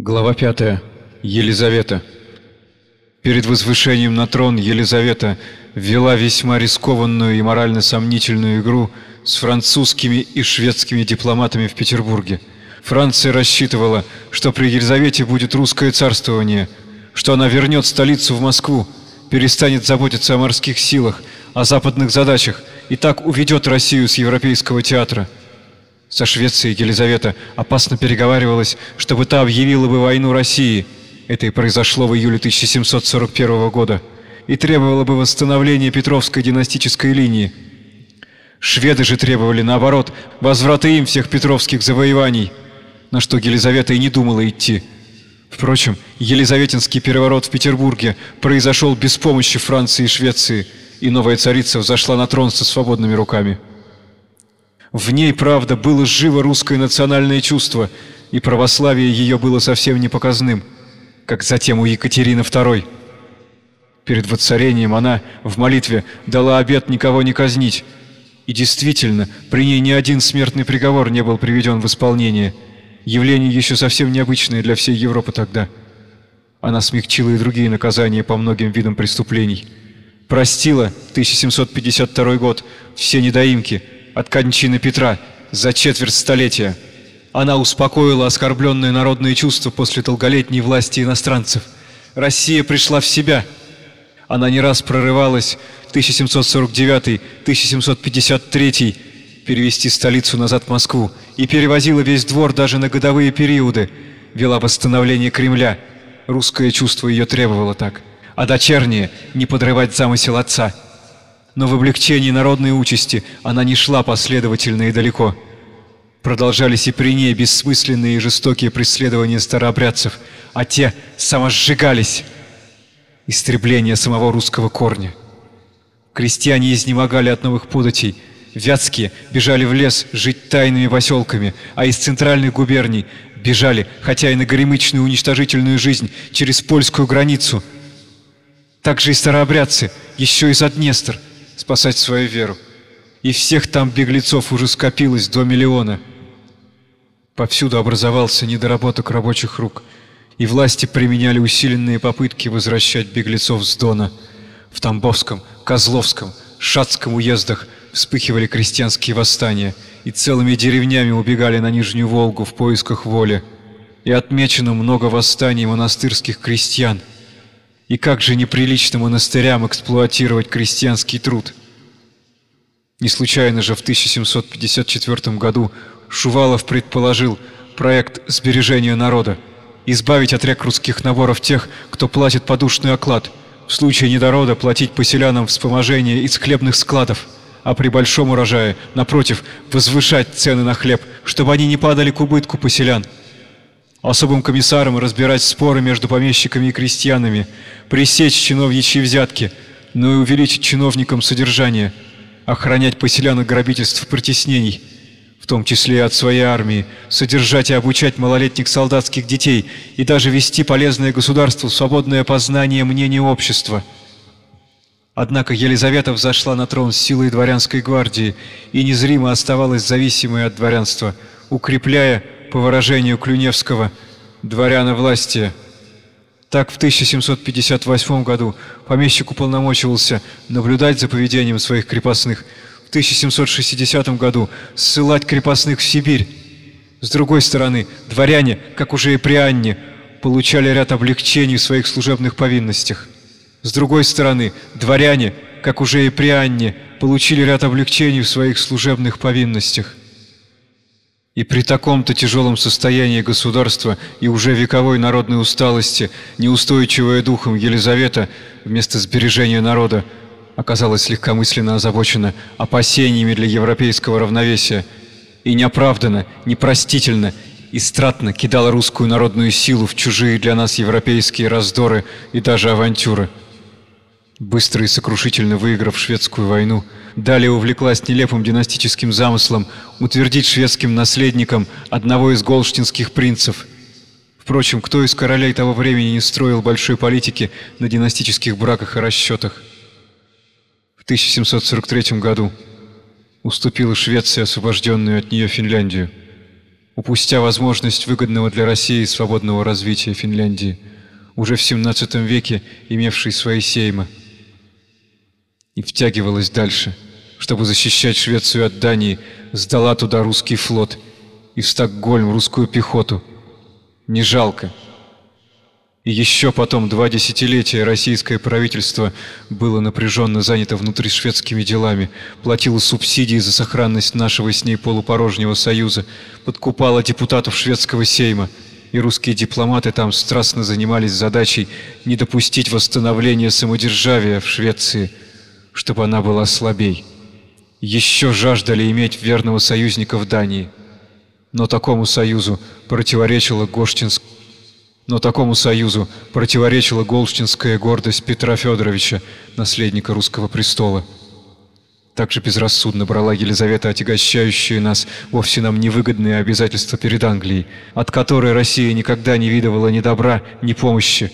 Глава 5. Елизавета. Перед возвышением на трон Елизавета ввела весьма рискованную и морально сомнительную игру с французскими и шведскими дипломатами в Петербурге. Франция рассчитывала, что при Елизавете будет русское царствование, что она вернет столицу в Москву, перестанет заботиться о морских силах, о западных задачах и так уведет Россию с европейского театра. Со Швецией Елизавета опасно переговаривалась, чтобы та объявила бы войну России. Это и произошло в июле 1741 года. И требовало бы восстановления Петровской династической линии. Шведы же требовали, наоборот, возврата им всех петровских завоеваний, на что Елизавета и не думала идти. Впрочем, Елизаветинский переворот в Петербурге произошел без помощи Франции и Швеции, и новая царица взошла на трон со свободными руками. В ней, правда, было живо русское национальное чувство, и православие ее было совсем не показным, как затем у Екатерины II. Перед воцарением она в молитве дала обет никого не казнить, и действительно, при ней ни один смертный приговор не был приведен в исполнение. Явление еще совсем необычное для всей Европы тогда. Она смягчила и другие наказания по многим видам преступлений. Простила 1752 год все недоимки – от кончины Петра за четверть столетия. Она успокоила оскорбленные народные чувства после долголетней власти иностранцев. Россия пришла в себя. Она не раз прорывалась 1749-1753 перевести столицу назад в Москву и перевозила весь двор даже на годовые периоды, вела восстановление Кремля. Русское чувство ее требовало так. А дочернее – не подрывать замысел отца – но в облегчении народной участи она не шла последовательно и далеко. Продолжались и при ней бессмысленные и жестокие преследования старообрядцев, а те самосжигались. Истребление самого русского корня. Крестьяне изнемогали от новых податей, Вятские бежали в лес жить тайными поселками, а из центральных губерний бежали, хотя и на горемычную уничтожительную жизнь, через польскую границу. Также и старообрядцы, еще и за Днестр – спасать свою веру. И всех там беглецов уже скопилось до миллиона. Повсюду образовался недоработок рабочих рук, и власти применяли усиленные попытки возвращать беглецов с Дона. В Тамбовском, Козловском, Шацком уездах вспыхивали крестьянские восстания, и целыми деревнями убегали на Нижнюю Волгу в поисках воли. И отмечено много восстаний монастырских крестьян – и как же неприлично монастырям эксплуатировать крестьянский труд? Не случайно же в 1754 году Шувалов предположил проект сбережения народа – избавить от рек русских наборов тех, кто платит подушный оклад, в случае недорода платить поселянам вспоможение из хлебных складов, а при большом урожае, напротив, возвышать цены на хлеб, чтобы они не падали к убытку поселян – особым комиссарам разбирать споры между помещиками и крестьянами, пресечь чиновничьи взятки, но и увеличить чиновникам содержание, охранять поселян от грабительств и притеснений, в том числе и от своей армии, содержать и обучать малолетних солдатских детей и даже вести полезное государству свободное познание мнения общества. Однако Елизавета взошла на трон с силой дворянской гвардии и незримо оставалась зависимой от дворянства, укрепляя по выражению Клюневского, дворяна власти. Так в 1758 году помещик уполномочивался наблюдать за поведением своих крепостных, в 1760 году ссылать крепостных в Сибирь. С другой стороны, дворяне, как уже и при Анне, получали ряд облегчений в своих служебных повинностях. С другой стороны, дворяне, как уже и при Анне, получили ряд облегчений в своих служебных повинностях. И при таком-то тяжелом состоянии государства и уже вековой народной усталости, неустойчивая духом Елизавета, вместо сбережения народа, оказалась легкомысленно озабочена опасениями для европейского равновесия и неоправданно, непростительно и стратно кидала русскую народную силу в чужие для нас европейские раздоры и даже авантюры. Быстро и сокрушительно выиграв шведскую войну, Далее увлеклась нелепым династическим замыслом утвердить шведским наследником одного из голштинских принцев. Впрочем, кто из королей того времени не строил большой политики на династических браках и расчетах? В 1743 году уступила Швеция освобожденную от нее Финляндию. упустя возможность выгодного для России свободного развития Финляндии, уже в XVII веке имевшей свои сеймы, и втягивалась дальше, чтобы защищать Швецию от Дании, сдала туда русский флот и в Стокгольм русскую пехоту. Не жалко. И еще потом два десятилетия российское правительство было напряженно занято внутришведскими делами, платило субсидии за сохранность нашего с ней полупорожнего союза, подкупало депутатов шведского сейма, и русские дипломаты там страстно занимались задачей не допустить восстановления самодержавия в Швеции, чтобы она была слабей. Еще жаждали иметь верного союзника в Дании. Но такому союзу противоречила Гоштинск но такому союзу противоречила голштинская гордость Петра Федоровича, наследника русского престола. Также безрассудно брала Елизавета отягощающие нас вовсе нам невыгодные обязательства перед Англией, от которой Россия никогда не видывала ни добра, ни помощи.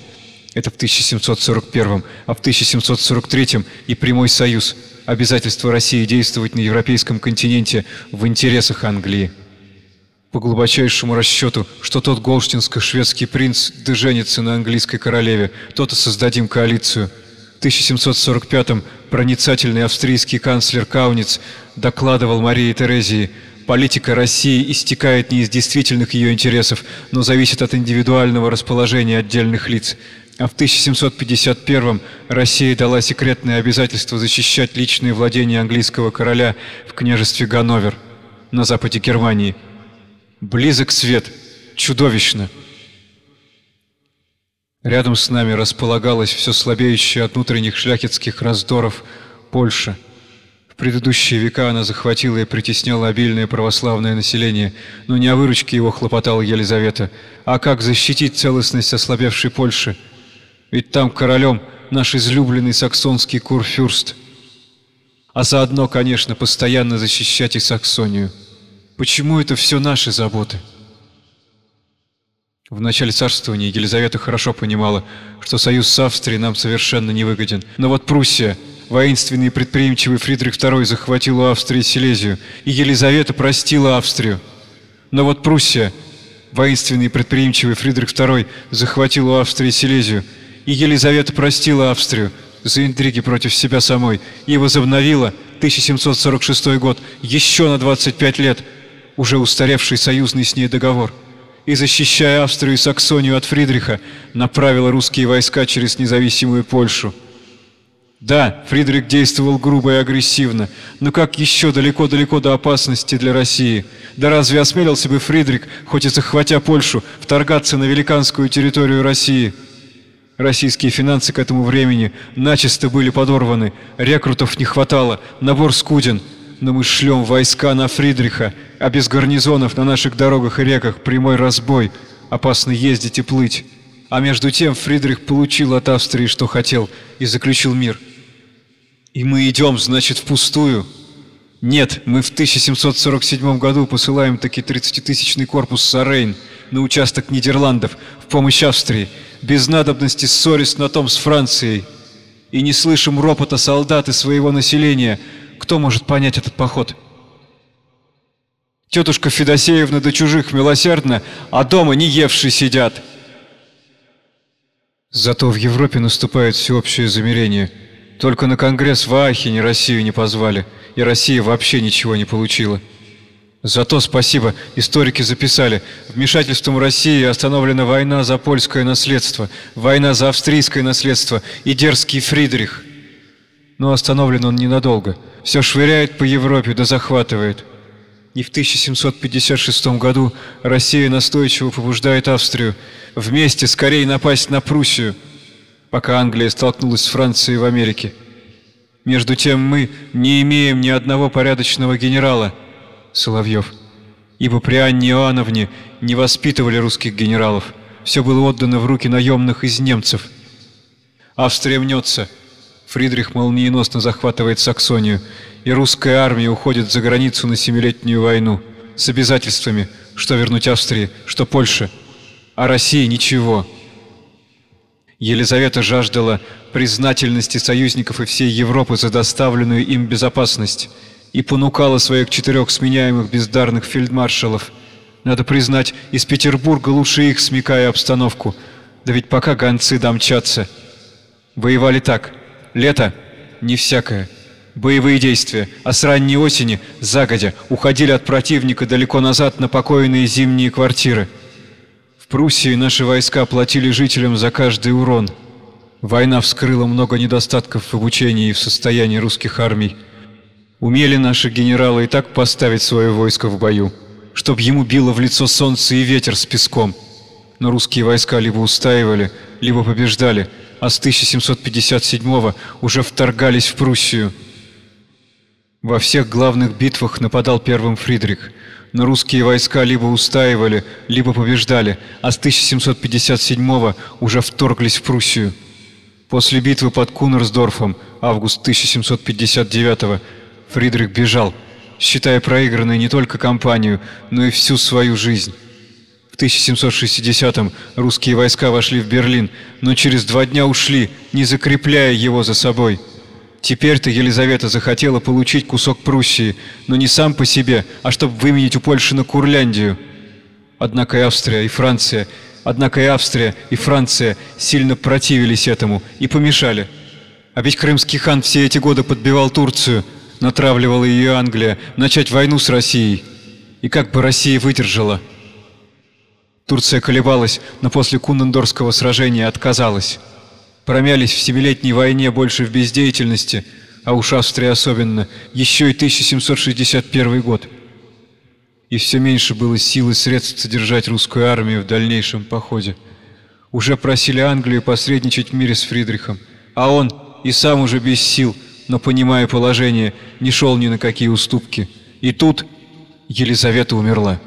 Это в 1741, а в 1743 и прямой союз, обязательство России действовать на европейском континенте в интересах Англии по глубочайшему расчету, что тот голштинско-шведский принц доженится на английской королеве, то-то создадим коалицию. В 1745-м проницательный австрийский канцлер Кауниц докладывал Марии Терезии, политика России истекает не из действительных ее интересов, но зависит от индивидуального расположения отдельных лиц. А в 1751-м Россия дала секретное обязательство защищать личные владения английского короля в княжестве Ганновер на западе Германии – Близок свет, чудовищно. Рядом с нами располагалась все слабеющая от внутренних шляхетских раздоров Польша. В предыдущие века она захватила и притесняла обильное православное население, но не о выручке его хлопотала Елизавета, а как защитить целостность ослабевшей Польши. Ведь там королем наш излюбленный саксонский курфюрст. А заодно, конечно, постоянно защищать и Саксонию. Почему это все наши заботы? В начале царствования Елизавета хорошо понимала, что союз с Австрией нам совершенно не выгоден. Но вот Пруссия, воинственный и предприимчивый Фридрих II захватил у Австрии Силезию, и Елизавета простила Австрию. Но вот Пруссия, воинственный и предприимчивый Фридрих II захватил у Австрии Силезию, и Елизавета простила Австрию за интриги против себя самой и возобновила 1746 год еще на 25 лет – уже устаревший союзный с ней договор, и, защищая Австрию и Саксонию от Фридриха, направила русские войска через независимую Польшу. Да, Фридрих действовал грубо и агрессивно, но как еще далеко-далеко до опасности для России? Да разве осмелился бы Фридрих, хоть и захватя Польшу, вторгаться на великанскую территорию России? Российские финансы к этому времени начисто были подорваны, рекрутов не хватало, набор скуден – но мы шлем войска на Фридриха, а без гарнизонов на наших дорогах и реках прямой разбой, опасно ездить и плыть. А между тем Фридрих получил от Австрии, что хотел, и заключил мир. И мы идем, значит, впустую. Нет, мы в 1747 году посылаем таки 30-тысячный корпус Сарейн на участок Нидерландов в помощь Австрии, без надобности ссорясь на том с Францией. И не слышим ропота солдат и своего населения – кто может понять этот поход? Тетушка Федосеевна до чужих милосердна, а дома не евшие сидят. Зато в Европе наступает всеобщее замирение. Только на конгресс в Аахене Россию не позвали, и Россия вообще ничего не получила. Зато, спасибо, историки записали, вмешательством России остановлена война за польское наследство, война за австрийское наследство и дерзкий Фридрих. Но остановлен он ненадолго – все швыряет по Европе да захватывает. И в 1756 году Россия настойчиво побуждает Австрию вместе скорее напасть на Пруссию, пока Англия столкнулась с Францией в Америке. Между тем мы не имеем ни одного порядочного генерала, Соловьев, ибо при Анне Иоанновне не воспитывали русских генералов, все было отдано в руки наемных из немцев. Австрия мнется – Фридрих молниеносно захватывает Саксонию, и русская армия уходит за границу на Семилетнюю войну с обязательствами, что вернуть Австрии, что Польше, а России ничего. Елизавета жаждала признательности союзников и всей Европы за доставленную им безопасность и понукала своих четырех сменяемых бездарных фельдмаршалов Надо признать, из Петербурга лучше их, смекая обстановку. Да ведь пока гонцы домчатся. Воевали так. Лето — не всякое. Боевые действия, а с ранней осени, загодя, уходили от противника далеко назад на покойные зимние квартиры. В Пруссии наши войска платили жителям за каждый урон. Война вскрыла много недостатков в обучении и в состоянии русских армий. Умели наши генералы и так поставить свое войско в бою, чтоб ему било в лицо солнце и ветер с песком. Но русские войска либо устаивали, либо побеждали, а с 1757 уже вторгались в Пруссию. Во всех главных битвах нападал первым Фридрих, но русские войска либо устаивали, либо побеждали, а с 1757 уже вторглись в Пруссию. После битвы под Кунерсдорфом, август 1759 Фридрих бежал, считая проигранной не только кампанию, но и всю свою жизнь. В 1760-м русские войска вошли в Берлин, но через два дня ушли, не закрепляя его за собой. Теперь-то Елизавета захотела получить кусок Пруссии, но не сам по себе, а чтобы выменить у Польши на Курляндию. Однако и Австрия, и Франция, однако и Австрия, и Франция сильно противились этому и помешали. А ведь крымский хан все эти годы подбивал Турцию, натравливала ее Англия начать войну с Россией. И как бы Россия выдержала? Турция колебалась, но после Куннендорского сражения отказалась промялись в Семилетней войне больше в бездеятельности, а уж Австрия особенно, еще и 1761 год. И все меньше было сил и средств содержать русскую армию в дальнейшем походе. Уже просили Англию посредничать в мире с Фридрихом, а он и сам уже без сил, но понимая положение, не шел ни на какие уступки. И тут Елизавета умерла.